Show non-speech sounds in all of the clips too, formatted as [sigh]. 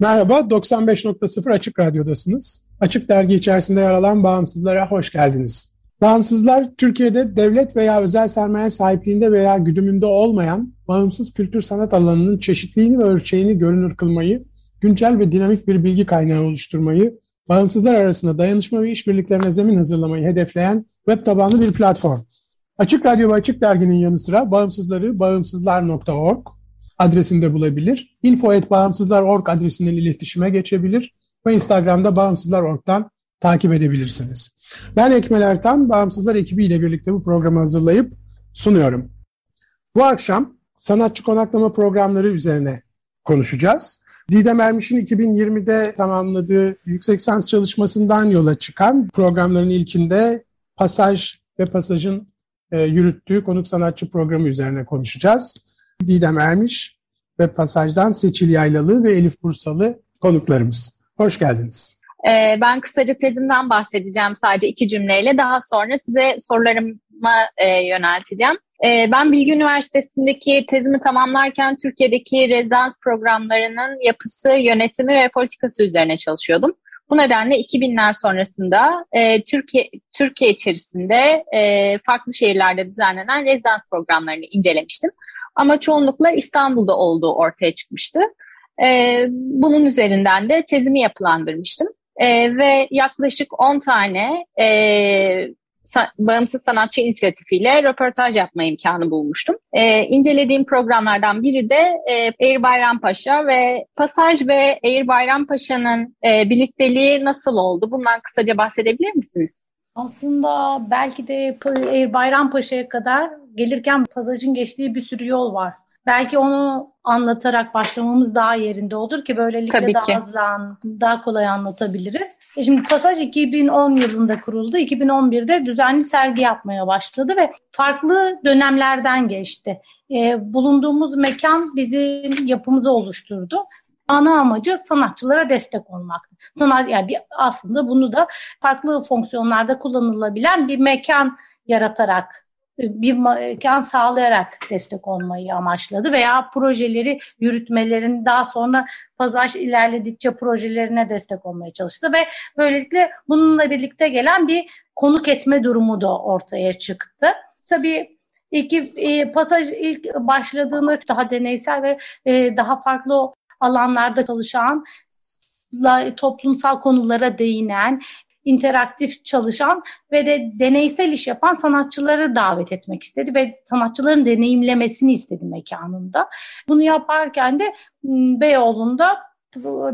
Merhaba, 95.0 Açık Radyo'dasınız. Açık Dergi içerisinde yer alan Bağımsızlara hoş geldiniz. Bağımsızlar, Türkiye'de devlet veya özel sermaye sahipliğinde veya güdümünde olmayan bağımsız kültür sanat alanının çeşitliliğini ve ölçeğini görünür kılmayı, güncel ve dinamik bir bilgi kaynağı oluşturmayı, bağımsızlar arasında dayanışma ve işbirliklerine zemin hazırlamayı hedefleyen web tabanlı bir platform. Açık Radyo ve Açık Dergi'nin yanı sıra bağımsızları bağımsızlar.org, adresinde bulabilir. info.bağımsızlar.org adresinden iletişime geçebilir ve Instagram'da bağımsızlar.org'dan takip edebilirsiniz. Ben Ekmel Ertan, Bağımsızlar ekibiyle birlikte bu programı hazırlayıp sunuyorum. Bu akşam sanatçı konaklama programları üzerine konuşacağız. Didem Ermiş'in 2020'de tamamladığı yüksek lisans çalışmasından yola çıkan programların ilkinde Pasaj ve Pasaj'ın e, yürüttüğü konuk sanatçı programı üzerine konuşacağız. Didem Ermiş ve Pasaj'dan Seçil Yaylalı ve Elif Bursalı konuklarımız. Hoş geldiniz. Ee, ben kısaca tezimden bahsedeceğim sadece iki cümleyle. Daha sonra size sorularıma e, yönelteceğim. Ee, ben Bilgi Üniversitesi'ndeki tezimi tamamlarken Türkiye'deki rezidans programlarının yapısı, yönetimi ve politikası üzerine çalışıyordum. Bu nedenle 2000'ler sonrasında e, Türkiye Türkiye içerisinde e, farklı şehirlerde düzenlenen rezidans programlarını incelemiştim. Ama çoğunlukla İstanbul'da olduğu ortaya çıkmıştı. E, bunun üzerinden de tezimi yapılandırmıştım. E, ve yaklaşık 10 tane e, sa- bağımsız sanatçı inisiyatifiyle röportaj yapma imkanı bulmuştum. E, incelediğim programlardan biri de e, Eğir Bayrampaşa ve Pasaj ve Eğir Bayrampaşa'nın e, birlikteliği nasıl oldu? Bundan kısaca bahsedebilir misiniz? Aslında belki de Bayrampaşa'ya kadar gelirken pasajın geçtiği bir sürü yol var. Belki onu anlatarak başlamamız daha yerinde olur ki böylelikle Tabii daha ki. hızlı, daha kolay anlatabiliriz. E şimdi Pasaj 2010 yılında kuruldu. 2011'de düzenli sergi yapmaya başladı ve farklı dönemlerden geçti. E, bulunduğumuz mekan bizim yapımızı oluşturdu ana amacı sanatçılara destek olmak. Sanat yani bir, aslında bunu da farklı fonksiyonlarda kullanılabilen bir mekan yaratarak bir mekan sağlayarak destek olmayı amaçladı veya projeleri yürütmelerin daha sonra pazar ilerledikçe projelerine destek olmaya çalıştı ve böylelikle bununla birlikte gelen bir konuk etme durumu da ortaya çıktı. Tabii İki e, pasaj ilk başladığında daha deneysel ve e, daha farklı alanlarda çalışan, toplumsal konulara değinen, interaktif çalışan ve de deneysel iş yapan sanatçıları davet etmek istedi ve sanatçıların deneyimlemesini istedi mekanında. Bunu yaparken de Beyoğlu'nda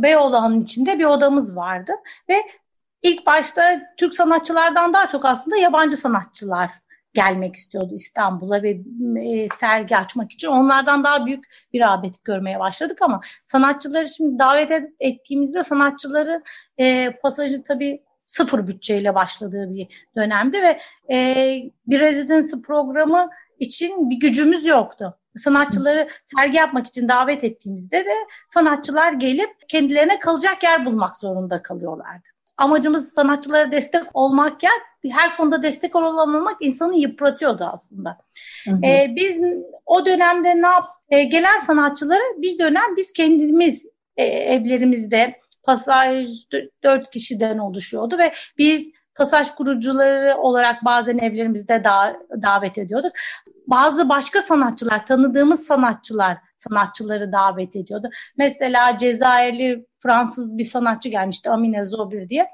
Beyoğlu'nun içinde bir odamız vardı ve ilk başta Türk sanatçılardan daha çok aslında yabancı sanatçılar gelmek istiyordu İstanbul'a ve e, sergi açmak için. Onlardan daha büyük bir rağbet görmeye başladık ama sanatçıları şimdi davet ettiğimizde sanatçıları e, pasajı tabii sıfır bütçeyle başladığı bir dönemdi ve e, bir residency programı için bir gücümüz yoktu. Sanatçıları sergi yapmak için davet ettiğimizde de sanatçılar gelip kendilerine kalacak yer bulmak zorunda kalıyorlardı amacımız sanatçılara destek olmakken her konuda destek olamamak insanı yıpratıyordu aslında. Hı hı. Ee, biz o dönemde ne yap e, gelen sanatçıları bir dönem biz kendimiz e, evlerimizde pasaj dört kişiden oluşuyordu ve biz pasaj kurucuları olarak bazen evlerimizde da, davet ediyorduk. Bazı başka sanatçılar, tanıdığımız sanatçılar sanatçıları davet ediyordu. Mesela Cezayirli Fransız bir sanatçı gelmişti Amine Zobir diye.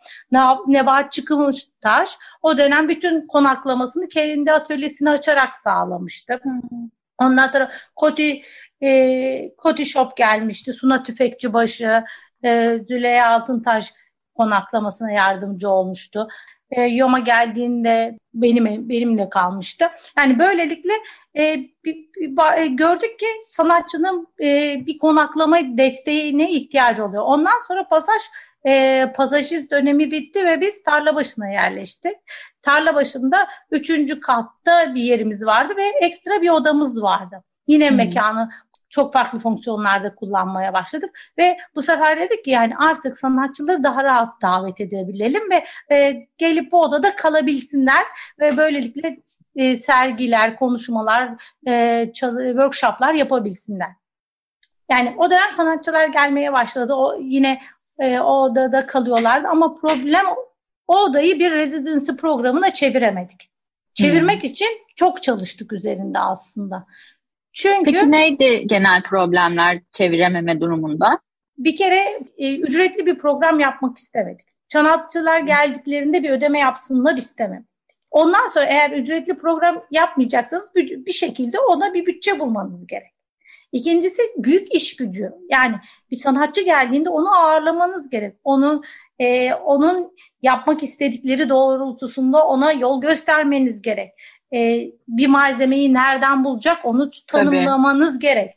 Nebahat Çıkımıştaş o dönem bütün konaklamasını kendi atölyesini açarak sağlamıştı. Ondan sonra Koti e, Koti Shop gelmişti. Suna Tüfekçibaşı, e, Züleyha Altıntaş konaklamasına yardımcı olmuştu. E, Yoma geldiğinde benim benimle kalmıştı. Yani böylelikle e, e, gördük ki sanatçının e, bir konaklama desteğine ihtiyacı oluyor. Ondan sonra pasaj e, pasajist dönemi bitti ve biz tarla başına yerleştik. Tarla başında üçüncü katta bir yerimiz vardı ve ekstra bir odamız vardı. Yine hmm. mekanı çok farklı fonksiyonlarda kullanmaya başladık ve bu sefer dedik ki yani artık sanatçıları daha rahat davet edebilelim ve e, gelip bu odada kalabilsinler ve böylelikle e, sergiler, konuşmalar, e, workshoplar yapabilsinler. Yani o dönem sanatçılar gelmeye başladı. O yine e, o odada kalıyorlardı ama problem o odayı bir residency programına çeviremedik. Çevirmek hmm. için çok çalıştık üzerinde aslında. Çünkü Peki neydi genel problemler çevirememe durumunda? Bir kere e, ücretli bir program yapmak istemedik. Sanatçılar geldiklerinde bir ödeme yapsınlar istemedik. Ondan sonra eğer ücretli program yapmayacaksanız bir, bir şekilde ona bir bütçe bulmanız gerek. İkincisi büyük iş gücü. Yani bir sanatçı geldiğinde onu ağırlamanız gerek. Onun e, onun yapmak istedikleri doğrultusunda ona yol göstermeniz gerek e, bir malzemeyi nereden bulacak onu tanımlamanız Tabii. gerek.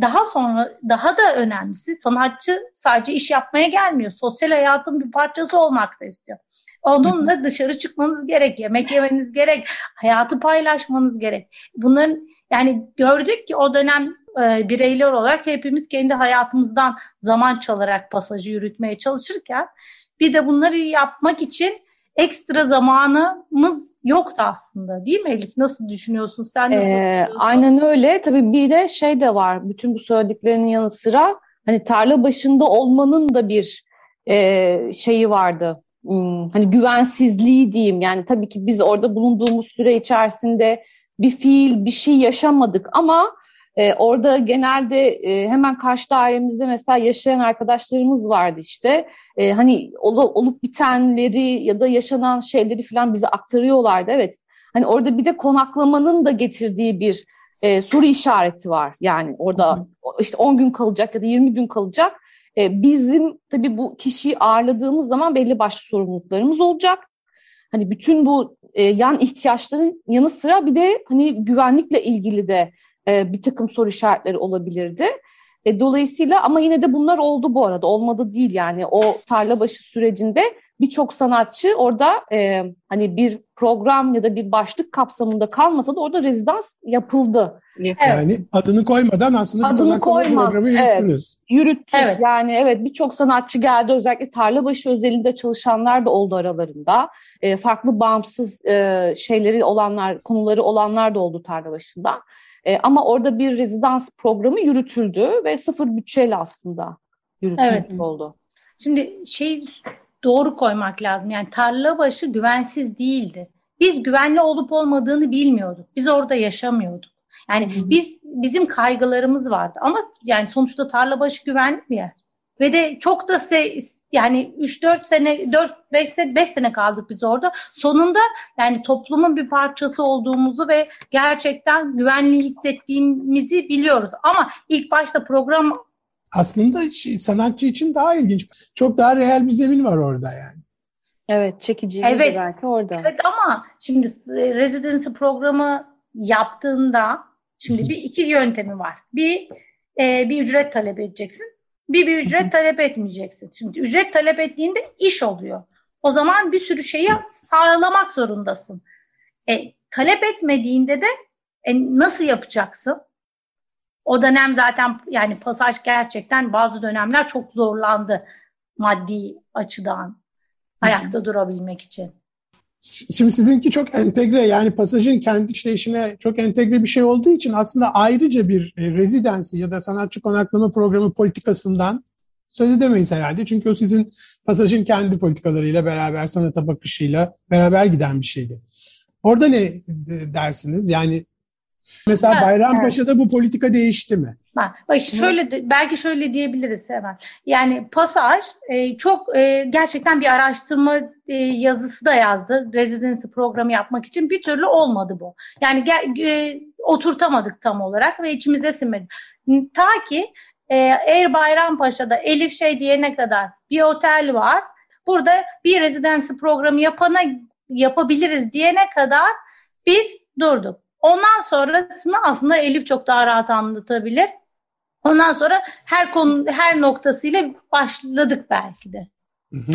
Daha sonra daha da önemlisi sanatçı sadece iş yapmaya gelmiyor. Sosyal hayatın bir parçası olmak da istiyor. Onunla dışarı çıkmanız gerek, yemek yemeniz gerek, hayatı paylaşmanız gerek. Bunların yani gördük ki o dönem e, bireyler olarak hepimiz kendi hayatımızdan zaman çalarak pasajı yürütmeye çalışırken bir de bunları yapmak için ekstra zamanımız yoktu aslında değil mi Elif? Nasıl düşünüyorsun? Sen nasıl ee, Aynen öyle. Tabii bir de şey de var. Bütün bu söylediklerinin yanı sıra hani tarla başında olmanın da bir e, şeyi vardı. Hmm, hani güvensizliği diyeyim. Yani tabii ki biz orada bulunduğumuz süre içerisinde bir fiil, bir şey yaşamadık ama e, orada genelde e, hemen karşı dairemizde mesela yaşayan arkadaşlarımız vardı işte. E, hani ol, olup bitenleri ya da yaşanan şeyleri falan bize aktarıyorlardı. Evet. Hani orada bir de konaklamanın da getirdiği bir e, soru işareti var. Yani orada işte 10 gün kalacak ya da 20 gün kalacak. E, bizim tabii bu kişiyi ağırladığımız zaman belli başlı sorumluluklarımız olacak. Hani bütün bu e, yan ihtiyaçların yanı sıra bir de hani güvenlikle ilgili de e, bir takım soru işaretleri olabilirdi. E, dolayısıyla ama yine de bunlar oldu bu arada. Olmadı değil yani o tarla başı sürecinde birçok sanatçı orada e, hani bir program ya da bir başlık kapsamında kalmasa da orada rezidans yapıldı. Evet. Yani adını koymadan aslında adını koyma, programı yürüttünüz. Evet, yürüttük. Evet. Yani evet birçok sanatçı geldi. Özellikle tarlabaşı özelinde çalışanlar da oldu aralarında. E, farklı bağımsız e, şeyleri olanlar, konuları olanlar da oldu tarlabaşında. E, ama orada bir rezidans programı yürütüldü ve sıfır bütçeyle aslında yürütülmüş evet. oldu. Şimdi şey doğru koymak lazım. Yani tarla başı güvensiz değildi. Biz güvenli olup olmadığını bilmiyorduk. Biz orada yaşamıyorduk. Yani Hı-hı. biz bizim kaygılarımız vardı ama yani sonuçta tarla başı güvenli bir yer. Ve de çok da se yani 3-4 sene 4-5 sene 5 sene kaldık biz orada. Sonunda yani toplumun bir parçası olduğumuzu ve gerçekten güvenli hissettiğimizi biliyoruz. Ama ilk başta program aslında sanatçı için daha ilginç. Çok daha real bir zemin var orada yani. Evet, çekici evet, belki orada. Evet ama şimdi e, residency programı yaptığında şimdi bir iki yöntemi var. Bir e, bir ücret talep edeceksin bir bir ücret talep etmeyeceksin. Şimdi ücret talep ettiğinde iş oluyor. O zaman bir sürü şeyi sağlamak zorundasın. E, talep etmediğinde de e, nasıl yapacaksın? O dönem zaten yani pasaj gerçekten bazı dönemler çok zorlandı maddi açıdan ayakta durabilmek için. Şimdi sizinki çok entegre yani pasajın kendi işleyişine çok entegre bir şey olduğu için aslında ayrıca bir e, rezidansi ya da sanatçı konaklama programı politikasından söz edemeyiz herhalde. Çünkü o sizin pasajın kendi politikalarıyla beraber sanata bakışıyla beraber giden bir şeydi. Orada ne dersiniz? Yani Mesela Bayrampaşa'da evet. bu politika değişti mi? Bak, bak şöyle de, belki şöyle diyebiliriz hemen. Yani Pasaj e, çok e, gerçekten bir araştırma e, yazısı da yazdı. Residency programı yapmak için bir türlü olmadı bu. Yani e, oturtamadık tam olarak ve içimize sinmedi. Ta ki e, Air Bayrampaşa'da Elif şey diyene kadar bir otel var. Burada bir residency programı yapana yapabiliriz diyene kadar biz durduk. Ondan sonrasını aslında Elif çok daha rahat anlatabilir. Ondan sonra her konu her noktasıyla başladık belki de. Hı hı.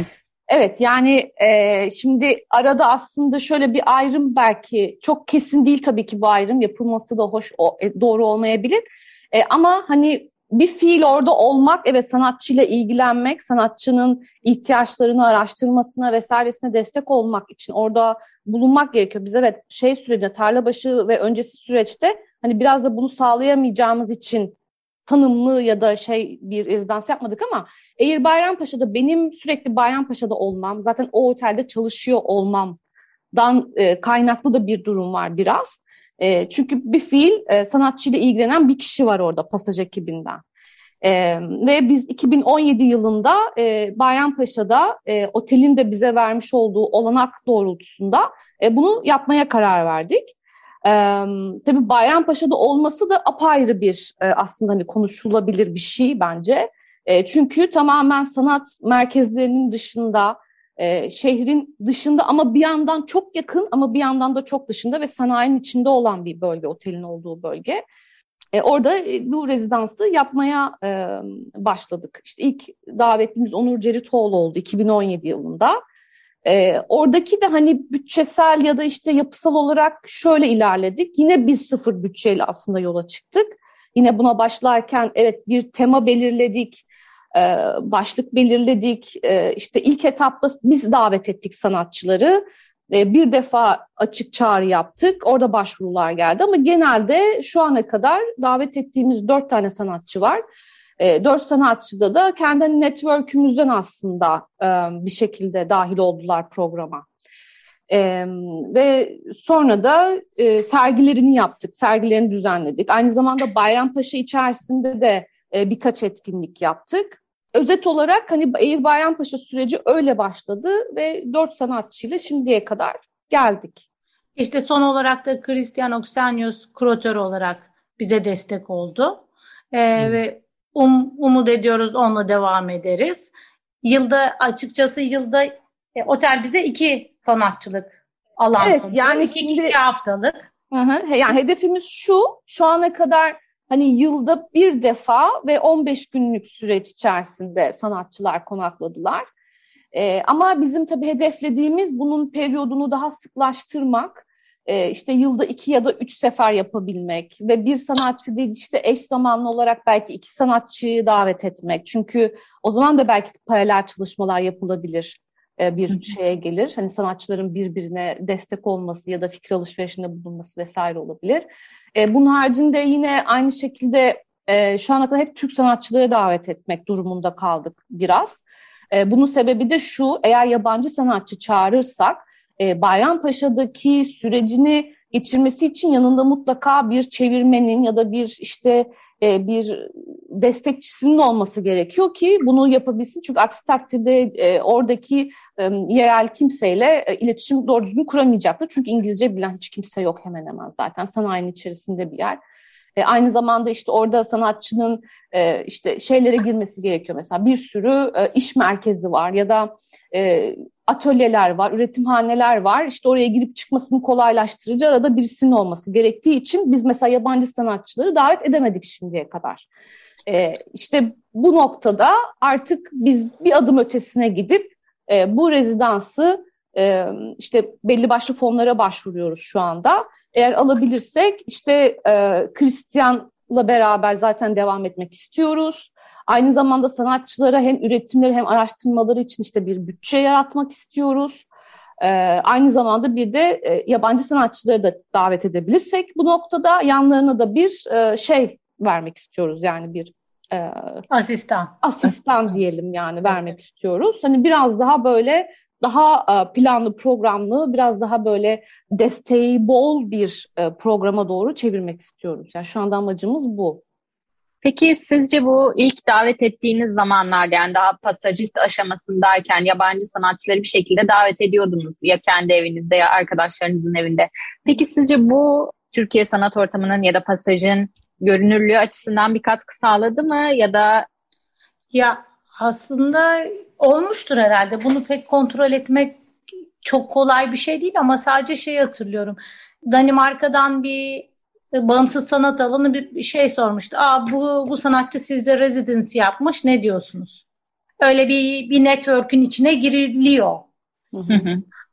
Evet yani e, şimdi arada aslında şöyle bir ayrım belki çok kesin değil tabii ki bu ayrım yapılması da hoş o, e, doğru olmayabilir. E, ama hani bir fiil orada olmak, evet sanatçıyla ilgilenmek, sanatçının ihtiyaçlarını araştırmasına vesairesine destek olmak için orada bulunmak gerekiyor. Biz evet şey sürecinde, tarla başı ve öncesi süreçte hani biraz da bunu sağlayamayacağımız için tanımlı ya da şey bir rezidans yapmadık ama eğer Bayrampaşa'da benim sürekli Bayrampaşa'da olmam, zaten o otelde çalışıyor olmamdan e, kaynaklı da bir durum var biraz. E, çünkü bir fiil e, sanatçıyla ilgilenen bir kişi var orada pasaj ekibinden. E, ve biz 2017 yılında e, Bayrampaşa'da e, otelin de bize vermiş olduğu olanak doğrultusunda e, bunu yapmaya karar verdik. E, tabii Bayrampaşa'da olması da apayrı bir e, aslında hani konuşulabilir bir şey bence. E, çünkü tamamen sanat merkezlerinin dışında, e, şehrin dışında ama bir yandan çok yakın ama bir yandan da çok dışında ve sanayinin içinde olan bir bölge, otelin olduğu bölge. E, orada e, bu rezidansı yapmaya e, başladık. İşte ilk davetlimiz Onur Ceritoğlu oldu 2017 yılında. E, oradaki de hani bütçesel ya da işte yapısal olarak şöyle ilerledik. Yine biz sıfır bütçeyle aslında yola çıktık. Yine buna başlarken evet bir tema belirledik, e, başlık belirledik. E, işte ilk etapta biz davet ettik sanatçıları. E, bir defa açık çağrı yaptık. Orada başvurular geldi ama genelde şu ana kadar davet ettiğimiz dört tane sanatçı var. E, dört sanatçıda da kendi network'ümüzden aslında e, bir şekilde dahil oldular programa. Ve sonra da sergilerini yaptık, sergilerini düzenledik. Aynı zamanda Bayrampaşa içerisinde de birkaç etkinlik yaptık. Özet olarak hani Eğir Bayrampaşa süreci öyle başladı ve dört sanatçıyla şimdiye kadar geldik. İşte son olarak da Christian Oxenius kuratör olarak bize destek oldu. Ee, hmm. Ve um, umut ediyoruz onunla devam ederiz. Yılda açıkçası yılda e, otel bize iki sanatçılık alan evet, yani iki, şimdi, iki haftalık. Hı hı, yani hedefimiz şu, şu ana kadar hani yılda bir defa ve 15 günlük süreç içerisinde sanatçılar konakladılar. E, ama bizim tabii hedeflediğimiz bunun periyodunu daha sıklaştırmak, e, işte yılda iki ya da üç sefer yapabilmek ve bir sanatçı değil işte eş zamanlı olarak belki iki sanatçıyı davet etmek. Çünkü o zaman da belki paralel çalışmalar yapılabilir bir şeye gelir. Hani sanatçıların birbirine destek olması ya da fikir alışverişinde bulunması vesaire olabilir. E, bunun haricinde yine aynı şekilde e, şu ana kadar hep Türk sanatçıları davet etmek durumunda kaldık biraz. E, bunun sebebi de şu, eğer yabancı sanatçı çağırırsak e, Bayrampaşa'daki sürecini geçirmesi için yanında mutlaka bir çevirmenin ya da bir işte e, bir destekçisinin olması gerekiyor ki bunu yapabilsin. Çünkü aksi takdirde e, oradaki e, yerel kimseyle iletişim doğru düzgün kuramayacaktır. Çünkü İngilizce bilen hiç kimse yok hemen hemen zaten sanayinin içerisinde bir yer. Aynı zamanda işte orada sanatçının e, işte şeylere girmesi gerekiyor. Mesela bir sürü e, iş merkezi var ya da e, atölyeler var, üretimhaneler var. İşte oraya girip çıkmasını kolaylaştırıcı arada birisinin olması gerektiği için biz mesela yabancı sanatçıları davet edemedik şimdiye kadar. E, işte bu noktada artık biz bir adım ötesine gidip e, bu rezidansı e, işte belli başlı fonlara başvuruyoruz şu anda. Eğer alabilirsek işte e, Christian'la beraber zaten devam etmek istiyoruz. Aynı zamanda sanatçılara hem üretimleri hem araştırmaları için işte bir bütçe yaratmak istiyoruz. Ee, aynı zamanda bir de e, yabancı sanatçıları da davet edebilirsek bu noktada yanlarına da bir e, şey vermek istiyoruz yani bir e, asistan asistan diyelim yani vermek istiyoruz. Hani biraz daha böyle daha e, planlı programlı biraz daha böyle desteği bol bir e, programa doğru çevirmek istiyoruz. Yani şu anda amacımız bu. Peki sizce bu ilk davet ettiğiniz zamanlarda yani daha pasajist aşamasındayken yabancı sanatçıları bir şekilde davet ediyordunuz ya kendi evinizde ya arkadaşlarınızın evinde. Peki sizce bu Türkiye sanat ortamının ya da pasajın görünürlüğü açısından bir katkı sağladı mı ya da ya aslında olmuştur herhalde. Bunu pek kontrol etmek çok kolay bir şey değil ama sadece şey hatırlıyorum. Danimarka'dan bir bağımsız sanat alanı bir şey sormuştu. Aa bu bu sanatçı sizde residency yapmış ne diyorsunuz? Öyle bir bir network'ün içine giriliyor.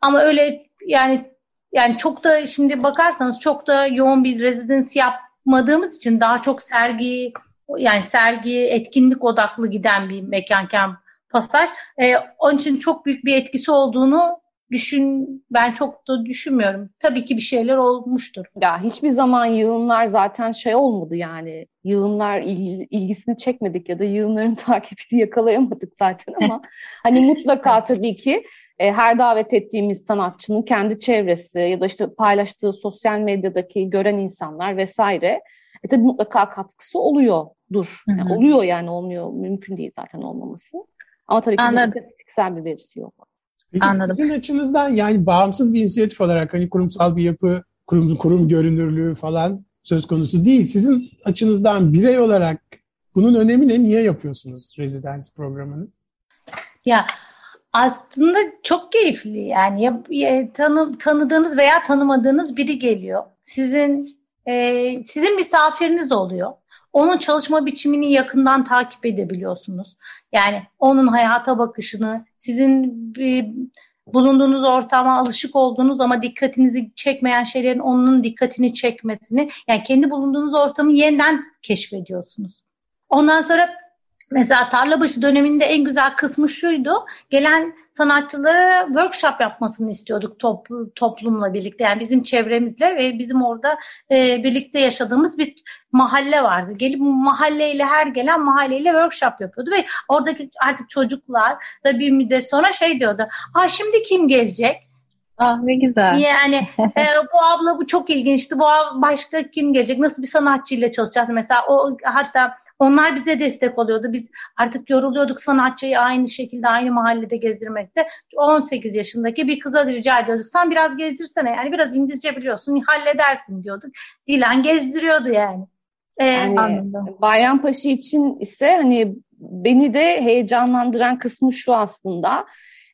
Ama öyle yani yani çok da şimdi bakarsanız çok da yoğun bir residency yapmadığımız için daha çok sergi yani sergi etkinlik odaklı giden bir mekanken pasaj. Ee, onun için çok büyük bir etkisi olduğunu düşün ben çok da düşünmüyorum. Tabii ki bir şeyler olmuştur. Ya hiçbir zaman yığınlar zaten şey olmadı yani. Yığınlar il, ilgisini çekmedik ya da yığınların [laughs] takipini yakalayamadık zaten ama [laughs] hani mutlaka tabii ki e, her davet ettiğimiz sanatçının kendi çevresi ya da işte paylaştığı sosyal medyadaki gören insanlar vesaire e tabii mutlaka katkısı oluyordur. Yani oluyor yani olmuyor. Mümkün değil zaten olmaması. Ama tabii ki bir istatistiksel bir verisi yok. Peki Anladım. sizin açınızdan yani bağımsız bir inisiyatif olarak hani kurumsal bir yapı, kurum, kurum görünürlüğü falan söz konusu değil. Sizin açınızdan birey olarak bunun önemi ne? Niye yapıyorsunuz rezidans programını? Ya aslında çok keyifli yani ya, ya, tanı, tanıdığınız veya tanımadığınız biri geliyor. Sizin e, sizin misafiriniz oluyor. Onun çalışma biçimini yakından takip edebiliyorsunuz. Yani onun hayata bakışını, sizin bir, bulunduğunuz ortama alışık olduğunuz ama dikkatinizi çekmeyen şeylerin onun dikkatini çekmesini, yani kendi bulunduğunuz ortamı yeniden keşfediyorsunuz. Ondan sonra Mesela Tarlabaşı döneminde en güzel kısmı şuydu. Gelen sanatçılara workshop yapmasını istiyorduk top, toplumla birlikte. Yani bizim çevremizle ve bizim orada e, birlikte yaşadığımız bir mahalle vardı. Gelip mahalleyle her gelen mahalleyle workshop yapıyordu ve oradaki artık çocuklar da bir müddet sonra şey diyordu. Ha şimdi kim gelecek? Ah ne güzel. Yani e, bu abla bu çok ilginçti. Bu başka kim gelecek? Nasıl bir sanatçıyla çalışacağız? Mesela o hatta onlar bize destek oluyordu. Biz artık yoruluyorduk sanatçıyı aynı şekilde aynı mahallede gezdirmekte. 18 yaşındaki bir kıza rica ediyorduk. Sen biraz gezdirsene yani biraz İngilizce biliyorsun halledersin diyorduk. Dilan gezdiriyordu yani. Ee, yani Bayrampaşa için ise hani beni de heyecanlandıran kısmı şu aslında.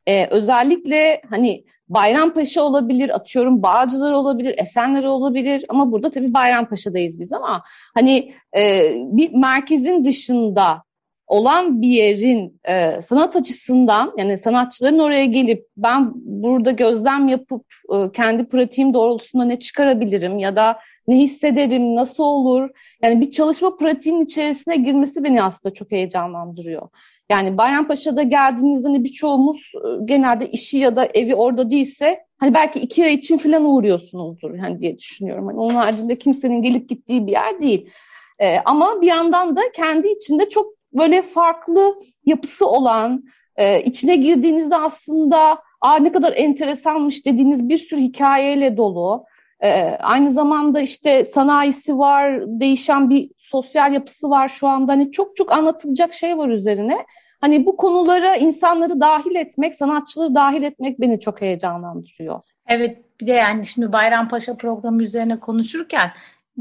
Ee, özellikle hani Bayrampaşa olabilir, atıyorum Bağcılar olabilir, Esenler olabilir ama burada tabii Bayrampaşa'dayız biz ama hani e, bir merkezin dışında olan bir yerin e, sanat açısından yani sanatçıların oraya gelip ben burada gözlem yapıp e, kendi pratiğim doğrultusunda ne çıkarabilirim ya da ne hissederim, nasıl olur? Yani bir çalışma pratiğinin içerisine girmesi beni aslında çok heyecanlandırıyor. Yani Bayrampaşa'da geldiğinizde hani birçoğumuz e, genelde işi ya da evi orada değilse hani belki iki ay için falan uğruyorsunuzdur hani diye düşünüyorum. Hani onun haricinde kimsenin gelip gittiği bir yer değil. Ee, ama bir yandan da kendi içinde çok böyle farklı yapısı olan, e, içine girdiğinizde aslında Aa, ne kadar enteresanmış dediğiniz bir sürü hikayeyle dolu. Ee, aynı zamanda işte sanayisi var, değişen bir sosyal yapısı var şu anda. Hani çok çok anlatılacak şey var üzerine. Hani bu konulara insanları dahil etmek, sanatçıları dahil etmek beni çok heyecanlandırıyor. Evet bir de yani şimdi Bayrampaşa programı üzerine konuşurken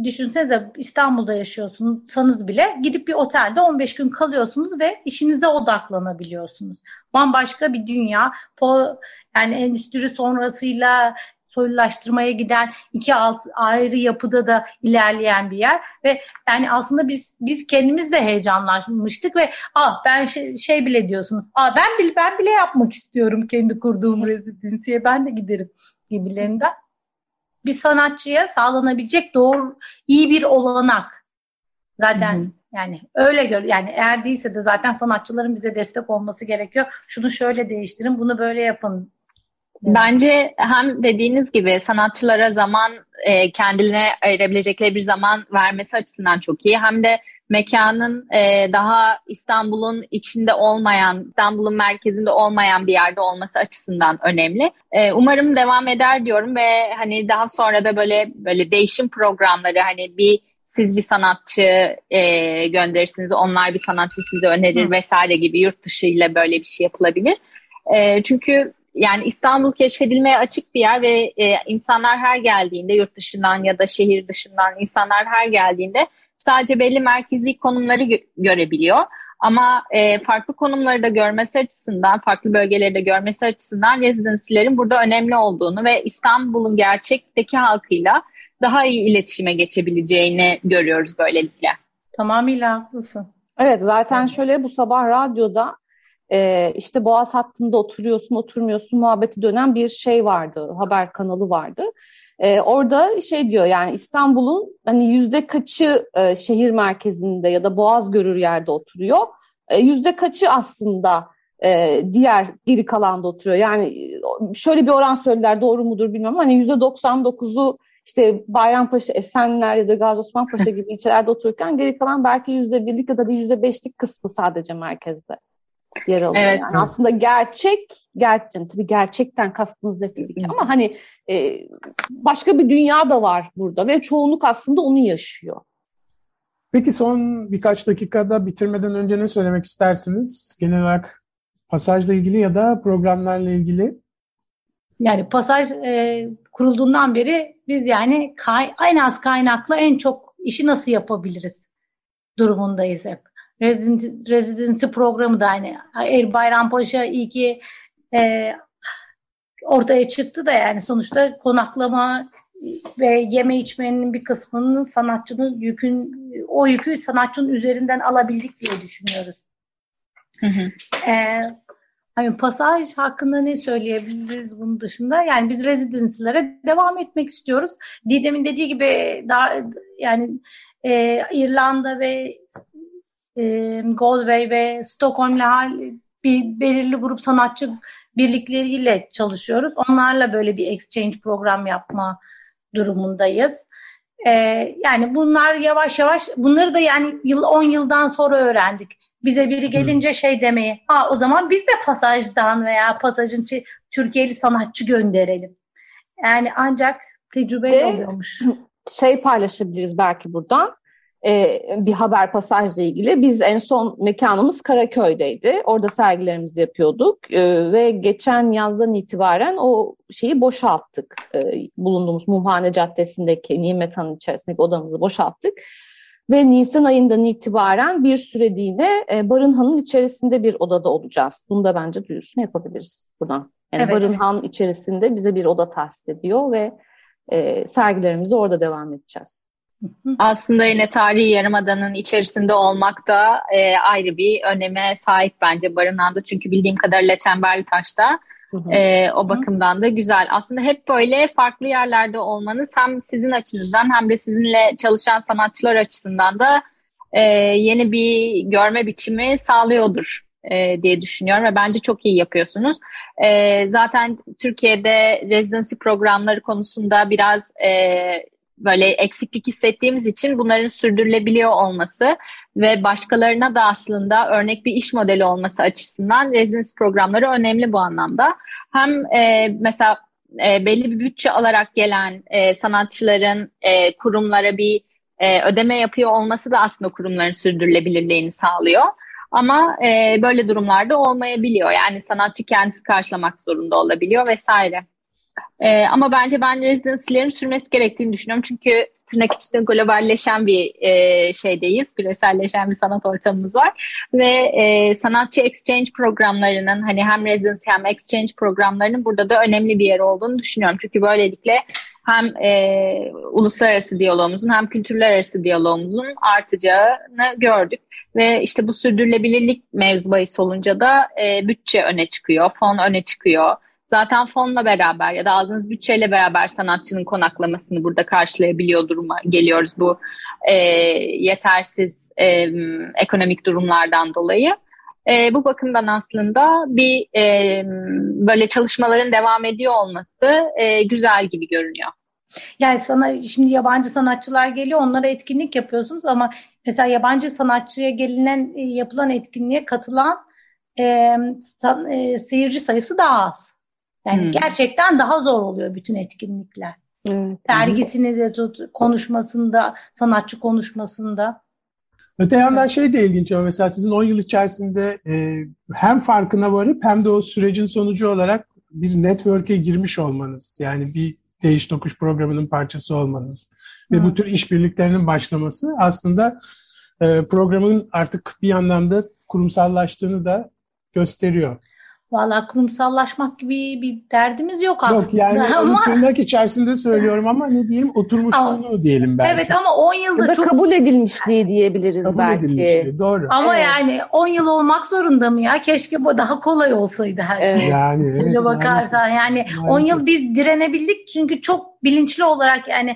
düşünsenize İstanbul'da yaşıyorsunuz bile gidip bir otelde 15 gün kalıyorsunuz ve işinize odaklanabiliyorsunuz. Bambaşka bir dünya. Yani endüstri sonrasıyla soylulaştırmaya giden iki alt, ayrı yapıda da ilerleyen bir yer ve yani aslında biz biz kendimiz de heyecanlanmıştık ve ah ben şey, şey bile diyorsunuz. Ah ben bile ben bile yapmak istiyorum kendi kurduğum rezidansiye ben de giderim gibilerinden. Bir sanatçıya sağlanabilecek doğru iyi bir olanak. Zaten Hı-hı. Yani öyle gör yani eğer değilse de zaten sanatçıların bize destek olması gerekiyor. Şunu şöyle değiştirin, bunu böyle yapın Bence hem dediğiniz gibi sanatçılara zaman e, kendilerine ayırabilecekleri bir zaman vermesi açısından çok iyi. Hem de mekanın e, daha İstanbul'un içinde olmayan, İstanbul'un merkezinde olmayan bir yerde olması açısından önemli. E, umarım devam eder diyorum ve hani daha sonra da böyle böyle değişim programları hani bir siz bir sanatçı e, gönderirsiniz, onlar bir sanatçı size önerir Hı. vesaire gibi yurt dışı ile böyle bir şey yapılabilir. E, çünkü yani İstanbul keşfedilmeye açık bir yer ve e, insanlar her geldiğinde yurt dışından ya da şehir dışından insanlar her geldiğinde sadece belli merkezi konumları gö- görebiliyor. Ama e, farklı konumları da görmesi açısından, farklı bölgeleri de görmesi açısından rezidanslerin burada önemli olduğunu ve İstanbul'un gerçekteki halkıyla daha iyi iletişime geçebileceğini görüyoruz böylelikle. Tamamıyla haklısın. Evet zaten şöyle bu sabah radyoda e, işte Boğaz hattında oturuyorsun oturmuyorsun muhabbeti dönen bir şey vardı haber kanalı vardı. E, orada şey diyor yani İstanbul'un hani yüzde kaçı e, şehir merkezinde ya da Boğaz görür yerde oturuyor. E, yüzde kaçı aslında e, diğer geri kalanda oturuyor. Yani şöyle bir oran söylediler doğru mudur bilmiyorum. Hani yüzde 99'u işte Bayrampaşa, Esenler ya da Gazi Osman Paşa [laughs] gibi ilçelerde otururken geri kalan belki yüzde birlik ya da yüzde beşlik kısmı sadece merkezde yer alıyor. Evet. Yani aslında gerçek, gerçekten tabii gerçekten kastımız ne tabii ki ama hani e, başka bir dünya da var burada ve çoğunluk aslında onu yaşıyor. Peki son birkaç dakikada bitirmeden önce ne söylemek istersiniz? Genel olarak pasajla ilgili ya da programlarla ilgili? Yani pasaj e, kurulduğundan beri biz yani kay, en az kaynakla en çok işi nasıl yapabiliriz durumundayız hep. Residency programı da aynı. Er Bayrampaşa iyi ki e, ortaya çıktı da yani sonuçta konaklama ve yeme içmenin bir kısmının sanatçının yükün o yükü sanatçının üzerinden alabildik diye düşünüyoruz. Hı hı. Ee, hani pasaj hakkında ne söyleyebiliriz bunun dışında? Yani biz rezidanslere devam etmek istiyoruz. Didem'in dediği gibi daha yani e, İrlanda ve e, Galway ve Stockholm'la bir belirli grup sanatçı birlikleriyle çalışıyoruz. Onlarla böyle bir exchange program yapma durumundayız. Ee, yani bunlar yavaş yavaş bunları da yani yıl 10 yıldan sonra öğrendik. Bize biri gelince şey demeyi, ha o zaman biz de pasajdan veya pasajın Türkiye'li sanatçı gönderelim. Yani ancak tecrübe oluyormuş. Şey paylaşabiliriz belki buradan e, bir haber pasajla ilgili. Biz en son mekanımız Karaköy'deydi. Orada sergilerimizi yapıyorduk e, ve geçen yazdan itibaren o şeyi boşalttık. E, bulunduğumuz Mumhane Caddesi'ndeki Nimet Han'ın içerisindeki odamızı boşalttık. Ve Nisan ayından itibaren bir süreliğine e, Barınhan'ın içerisinde bir odada olacağız. Bunu da bence duyurusunu yapabiliriz buradan. Yani evet. Barınhan içerisinde bize bir oda tahsis ediyor ve e, sergilerimizi orada devam edeceğiz. Aslında yine tarihi yarımadanın içerisinde olmak da e, ayrı bir öneme sahip bence barınanda. Çünkü bildiğim kadarıyla Çemberli Taş'ta e, o bakımdan da güzel. Aslında hep böyle farklı yerlerde olmanız hem sizin açınızdan hem de sizinle çalışan sanatçılar açısından da e, yeni bir görme biçimi sağlıyordur e, diye düşünüyorum ve bence çok iyi yapıyorsunuz. E, zaten Türkiye'de residency programları konusunda biraz e, böyle eksiklik hissettiğimiz için bunların sürdürülebiliyor olması ve başkalarına da aslında örnek bir iş modeli olması açısından rezidans programları önemli bu anlamda. Hem e, mesela e, belli bir bütçe alarak gelen e, sanatçıların e, kurumlara bir e, ödeme yapıyor olması da aslında kurumların sürdürülebilirliğini sağlıyor. Ama e, böyle durumlarda olmayabiliyor. Yani sanatçı kendisi karşılamak zorunda olabiliyor vesaire. Ee, ama bence ben residency'lerin sürmesi gerektiğini düşünüyorum. Çünkü tırnak içinde globalleşen bir e, şeydeyiz. Küreselleşen bir sanat ortamımız var. Ve e, sanatçı exchange programlarının hani hem residency hem exchange programlarının burada da önemli bir yer olduğunu düşünüyorum. Çünkü böylelikle hem e, uluslararası diyalogumuzun hem kültürler arası diyalogumuzun artacağını gördük. Ve işte bu sürdürülebilirlik mevzu bahis olunca da e, bütçe öne çıkıyor, fon öne çıkıyor zaten fonla beraber ya da aldığınız bütçeyle beraber sanatçının konaklamasını burada karşılayabiliyor duruma geliyoruz bu e, yetersiz e, ekonomik durumlardan dolayı. E, bu bakımdan aslında bir e, böyle çalışmaların devam ediyor olması e, güzel gibi görünüyor. Yani sana şimdi yabancı sanatçılar geliyor onlara etkinlik yapıyorsunuz ama mesela yabancı sanatçıya gelinen yapılan etkinliğe katılan e, san, e, seyirci sayısı daha az. Yani hmm. gerçekten daha zor oluyor bütün etkinlikler. Hmm. Dergisini de tut, konuşmasında, sanatçı konuşmasında. Öte yandan şey de ilginç ama mesela sizin 10 yıl içerisinde e, hem farkına varıp hem de o sürecin sonucu olarak bir network'e girmiş olmanız. Yani bir değiş tokuş programının parçası olmanız ve hmm. bu tür işbirliklerinin başlaması aslında e, programın artık bir anlamda kurumsallaştığını da gösteriyor. Valla kurumsallaşmak gibi bir derdimiz yok aslında. Yok yani [laughs] ama tırnak içerisinde söylüyorum ama ne diyelim oturmuşluğunu diyelim belki. evet ama 10 Ya yılda da çok kabul edilmişliği diyebiliriz Kabul belki. edilmişti, Doğru. ama Evet. yani 10 yıl olmak zorunda mı ya? Keşke bu daha kolay olsaydı her şey. Yani evet, Öyle bakarsan yani 10 Maalesef. yıl biz direnebildik çünkü çok bilinçli olarak yani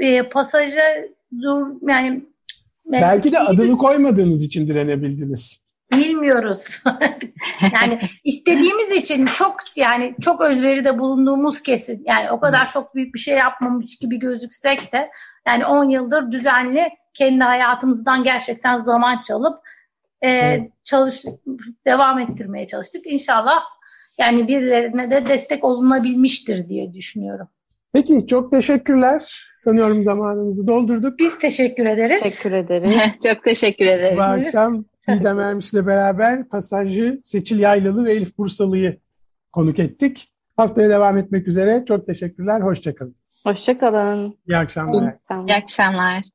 e, pasaja dur yani Belki de adını koymadığınız için direnebildiniz. Bilmiyoruz. [laughs] yani istediğimiz için çok yani çok özveride bulunduğumuz kesin. Yani o kadar çok büyük bir şey yapmamış gibi gözüksek de yani 10 yıldır düzenli kendi hayatımızdan gerçekten zaman çalıp e, çalış devam ettirmeye çalıştık. İnşallah yani birilerine de destek olunabilmiştir diye düşünüyorum. Peki çok teşekkürler. Sanıyorum zamanımızı doldurduk. Biz teşekkür ederiz. Teşekkür ederiz. [laughs] Çok teşekkür ederiz. Bu akşam Didem [laughs] Ermiş'le beraber pasajcı Seçil Yaylalı ve Elif Bursalı'yı konuk ettik. Haftaya devam etmek üzere. Çok teşekkürler. Hoşçakalın. Hoşçakalın. İyi akşamlar. İyi akşamlar.